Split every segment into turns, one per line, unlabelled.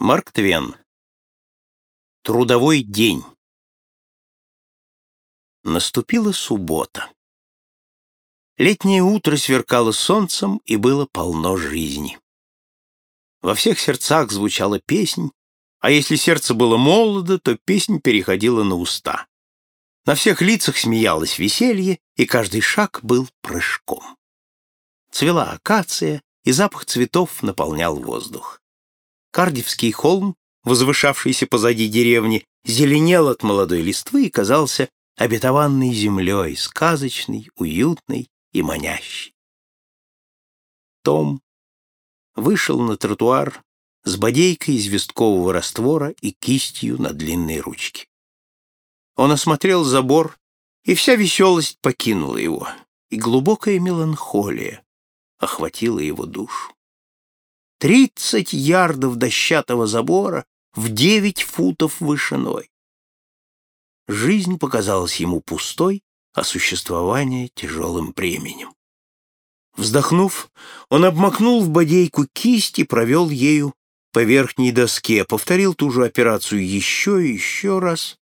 Марк Твен. Трудовой день. Наступила суббота. Летнее утро сверкало солнцем и было полно жизни. Во всех сердцах звучала песнь, а если сердце было молодо, то песнь переходила на уста. На всех лицах смеялось веселье, и каждый шаг был прыжком. Цвела акация, и запах цветов наполнял воздух. Кардивский холм, возвышавшийся позади деревни, зеленел от молодой листвы и казался обетованной землей, сказочной, уютной и манящей. Том вышел на тротуар с бодейкой известкового раствора и кистью на длинной ручке. Он осмотрел забор, и вся веселость покинула его, и глубокая меланхолия охватила его душу. Тридцать ярдов дощатого забора в девять футов вышиной. Жизнь показалась ему пустой, а существование тяжелым бременем. Вздохнув, он обмакнул в бодейку кисть и провел ею по верхней доске, повторил ту же операцию еще и еще раз,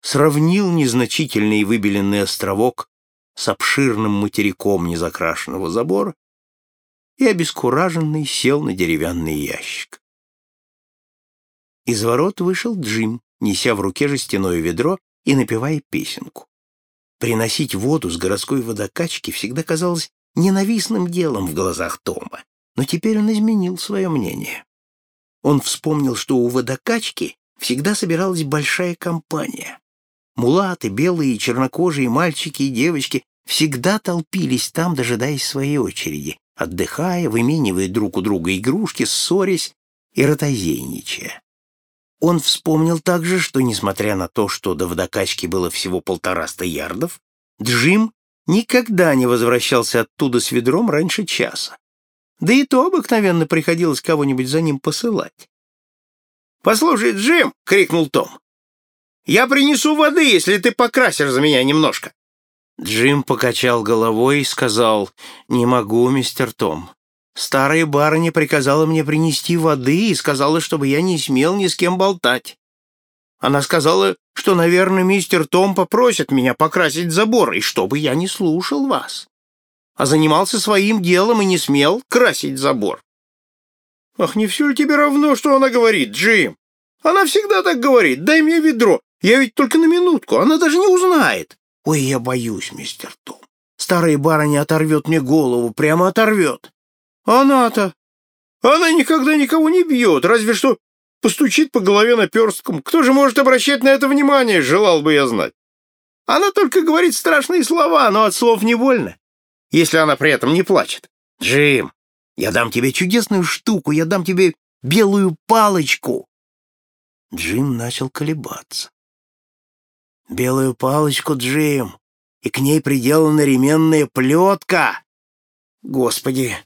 сравнил незначительный выбеленный островок с обширным материком незакрашенного забора и, обескураженный, сел на деревянный ящик. Из ворот вышел Джим, неся в руке жестяное ведро и напевая песенку. Приносить воду с городской водокачки всегда казалось ненавистным делом в глазах Тома, но теперь он изменил свое мнение. Он вспомнил, что у водокачки всегда собиралась большая компания. Мулаты, белые чернокожие мальчики и девочки всегда толпились там, дожидаясь своей очереди, отдыхая, выменивая друг у друга игрушки, ссорясь и ротозейничая. Он вспомнил также, что, несмотря на то, что до водокачки было всего полтораста ярдов, Джим никогда не возвращался оттуда с ведром раньше часа. Да и то обыкновенно приходилось кого-нибудь за ним посылать. «Послушай, Джим!» — крикнул Том. «Я принесу воды, если ты покрасишь за меня немножко». Джим покачал головой и сказал, «Не могу, мистер Том. Старая барыня приказала мне принести воды и сказала, чтобы я не смел ни с кем болтать. Она сказала, что, наверное, мистер Том попросит меня покрасить забор, и чтобы я не слушал вас, а занимался своим делом и не смел красить забор. Ах, не все ли тебе равно, что она говорит, Джим? Она всегда так говорит. Дай мне ведро. Я ведь только на минутку. Она даже не узнает. Ой, я боюсь, мистер Том. Старая барыня оторвет мне голову, прямо оторвет. Она-то... Она никогда никого не бьет, разве что постучит по голове наперстком. Кто же может обращать на это внимание, желал бы я знать. Она только говорит страшные слова, но от слов не больно, если она при этом не плачет. Джим, я дам тебе чудесную штуку, я дам тебе белую палочку. Джим начал колебаться. Белую палочку, Джим, и к ней приделана ременная плетка. Господи,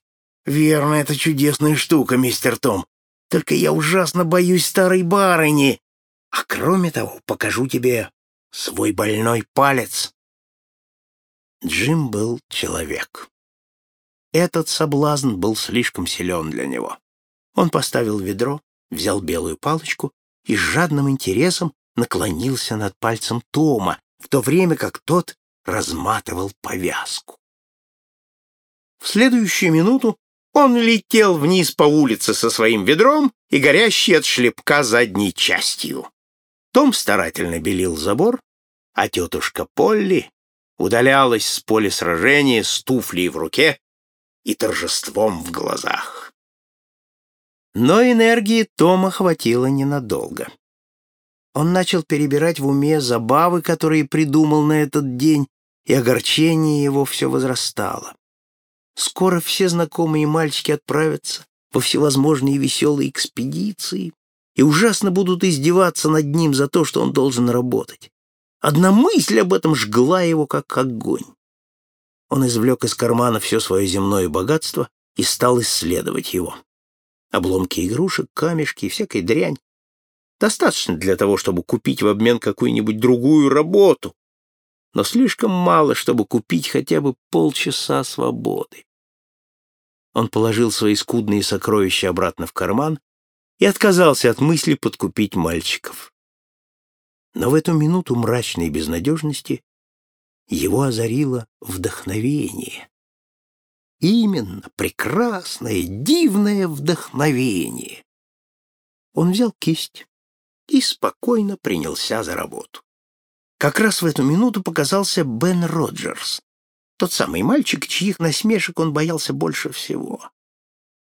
верно, это чудесная штука, мистер Том. Только я ужасно боюсь старой барыни. А кроме того, покажу тебе свой больной палец. Джим был человек. Этот соблазн был слишком силен для него. Он поставил ведро, взял белую палочку и с жадным интересом наклонился над пальцем Тома, в то время как тот разматывал повязку. В следующую минуту он летел вниз по улице со своим ведром и горящий от шлепка задней частью. Том старательно белил забор, а тетушка Полли удалялась с поля сражения с туфлей в руке и торжеством в глазах. Но энергии Тома хватило ненадолго. Он начал перебирать в уме забавы, которые придумал на этот день, и огорчение его все возрастало. Скоро все знакомые мальчики отправятся во всевозможные веселые экспедиции и ужасно будут издеваться над ним за то, что он должен работать. Одна мысль об этом жгла его, как огонь. Он извлек из кармана все свое земное богатство и стал исследовать его. Обломки игрушек, камешки и всякая дрянь. Достаточно для того, чтобы купить в обмен какую-нибудь другую работу, но слишком мало, чтобы купить хотя бы полчаса свободы. Он положил свои скудные сокровища обратно в карман и отказался от мысли подкупить мальчиков. Но в эту минуту мрачной безнадежности его озарило вдохновение. Именно прекрасное, дивное вдохновение. Он взял кисть и спокойно принялся за работу. Как раз в эту минуту показался Бен Роджерс, тот самый мальчик, чьих насмешек он боялся больше всего.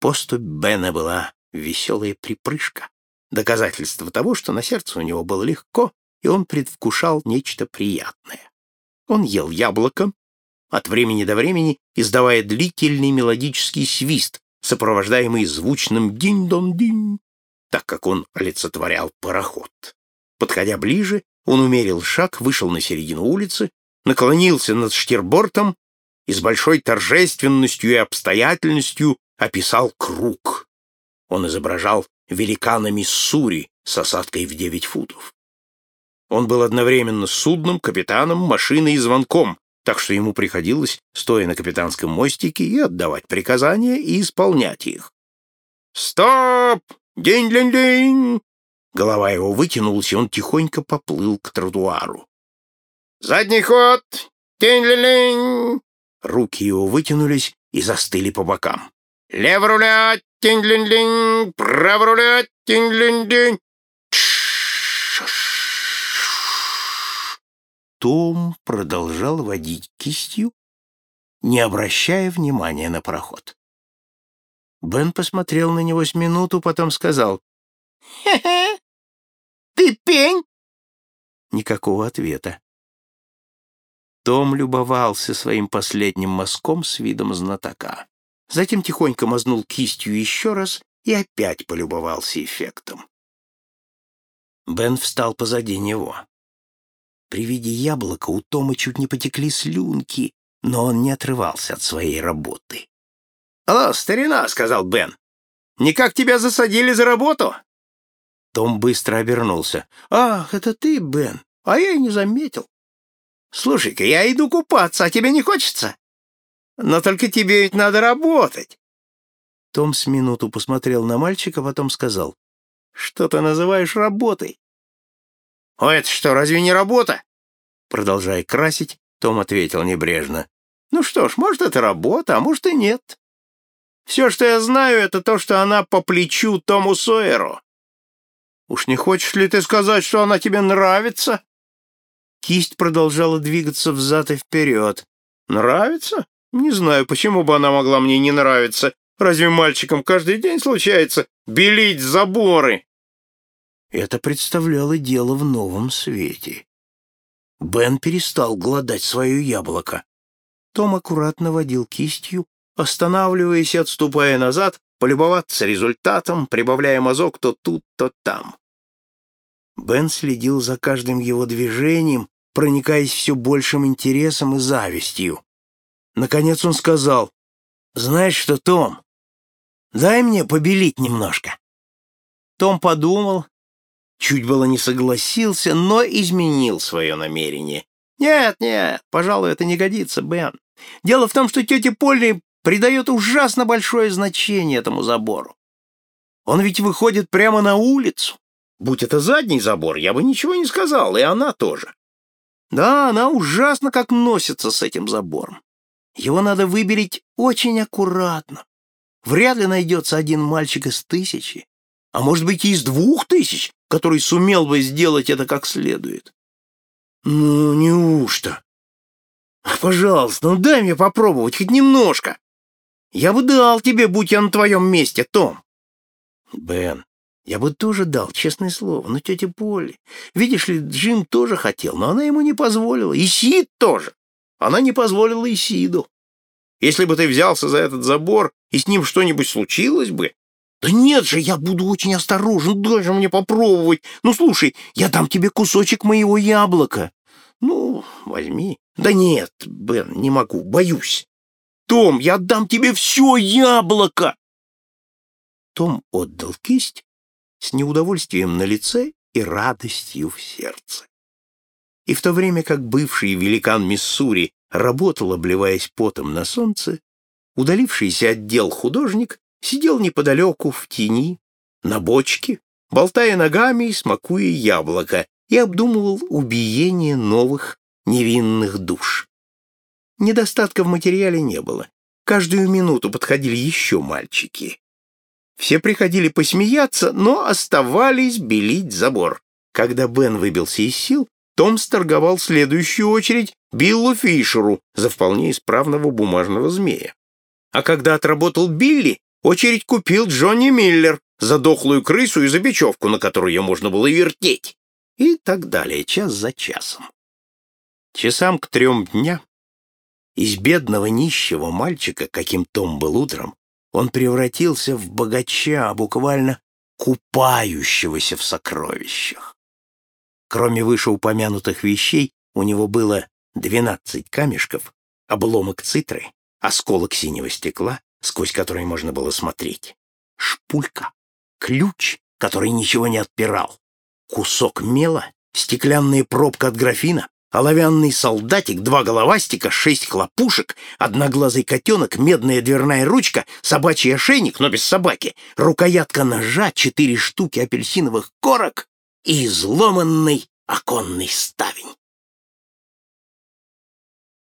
Поступь Бена была веселая припрыжка, доказательство того, что на сердце у него было легко, и он предвкушал нечто приятное. Он ел яблоко, от времени до времени издавая длительный мелодический свист, сопровождаемый звучным динь-дон-динь, так как он олицетворял пароход. Подходя ближе, он умерил шаг, вышел на середину улицы, наклонился над штирбортом и с большой торжественностью и обстоятельностью описал круг. Он изображал великана Миссури с осадкой в девять футов. Он был одновременно судном, капитаном, машиной и звонком, так что ему приходилось, стоя на капитанском мостике, и отдавать приказания, и исполнять их. «Стоп! День-день-день!» Голова его вытянулась, и он тихонько поплыл к тротуару. «Задний ход! Тень-лень!» Руки его вытянулись и застыли по бокам. «Лево руля! Тень-лень-лень! Право руля! Тень-лень-лень!» Том продолжал водить кистью, не обращая внимания на пароход. Бен посмотрел на него с минуту, потом сказал «Хе-хе! Ты пень?» Никакого ответа. Том любовался своим последним мазком с видом знатока. Затем тихонько мазнул кистью еще раз и опять полюбовался эффектом. Бен встал позади него. При виде яблока у Тома чуть не потекли слюнки, но он не отрывался от своей работы. «Алло, старина!» — сказал Бен. «Никак тебя засадили за работу?» Том быстро обернулся. «Ах, это ты, Бен! А я и не заметил. Слушай-ка, я иду купаться, а тебе не хочется? Но только тебе ведь надо работать!» Том с минуту посмотрел на мальчика, потом сказал. «Что ты называешь работой?» «О, это что, разве не работа?» Продолжая красить, Том ответил небрежно. «Ну что ж, может, это работа, а может и нет. Все, что я знаю, это то, что она по плечу Тому Сойеру. Уж не хочешь ли ты сказать, что она тебе нравится?» Кисть продолжала двигаться взад и вперед. «Нравится? Не знаю, почему бы она могла мне не нравиться. Разве мальчикам каждый день случается белить заборы?» Это представляло дело в новом свете. Бен перестал гладать свое яблоко. Том аккуратно водил кистью, останавливаясь и отступая назад, полюбоваться результатом, прибавляя мазок то тут, то там. Бен следил за каждым его движением, проникаясь все большим интересом и завистью. Наконец он сказал, «Знаешь что, Том, дай мне побелить немножко». Том подумал, Чуть было не согласился, но изменил свое намерение. «Нет, нет, пожалуй, это не годится, Бен. Дело в том, что тетя Полли придает ужасно большое значение этому забору. Он ведь выходит прямо на улицу. Будь это задний забор, я бы ничего не сказал, и она тоже. Да, она ужасно как носится с этим забором. Его надо выбелить очень аккуратно. Вряд ли найдется один мальчик из тысячи, а может быть и из двух тысяч, который сумел бы сделать это как следует. Ну, неужто? Пожалуйста, ну дай мне попробовать хоть немножко. Я бы дал тебе, будь я на твоем месте, Том. Бен, я бы тоже дал, честное слово, но тетя Полли... Видишь ли, Джим тоже хотел, но она ему не позволила. И Сид тоже. Она не позволила и Сиду. Если бы ты взялся за этот забор, и с ним что-нибудь случилось бы, «Да нет же, я буду очень осторожен, дай же мне попробовать. Ну, слушай, я дам тебе кусочек моего яблока». «Ну, возьми». «Да нет, Бен, не могу, боюсь». «Том, я отдам тебе все яблоко!» Том отдал кисть с неудовольствием на лице и радостью в сердце. И в то время как бывший великан Миссури работал, обливаясь потом на солнце, удалившийся отдел художник сидел неподалеку в тени, на бочке, болтая ногами и смакуя яблоко, и обдумывал убиение новых невинных душ. Недостатка в материале не было. Каждую минуту подходили еще мальчики. Все приходили посмеяться, но оставались белить забор. Когда Бен выбился из сил, том сторговал следующую очередь Биллу Фишеру за вполне исправного бумажного змея. А когда отработал Билли, очередь купил Джонни Миллер за дохлую крысу и за бечевку, на которую ее можно было вертеть. И так далее, час за часом. Часам к трем дня из бедного нищего мальчика, каким Том был утром, он превратился в богача, буквально купающегося в сокровищах. Кроме вышеупомянутых вещей, у него было двенадцать камешков, обломок цитры, осколок синего стекла, сквозь который можно было смотреть, шпулька, ключ, который ничего не отпирал, кусок мела, стеклянная пробка от графина, оловянный солдатик, два головастика, шесть хлопушек, одноглазый котенок, медная дверная ручка, собачий ошейник, но без собаки, рукоятка ножа, четыре штуки апельсиновых корок и изломанный оконный ставень.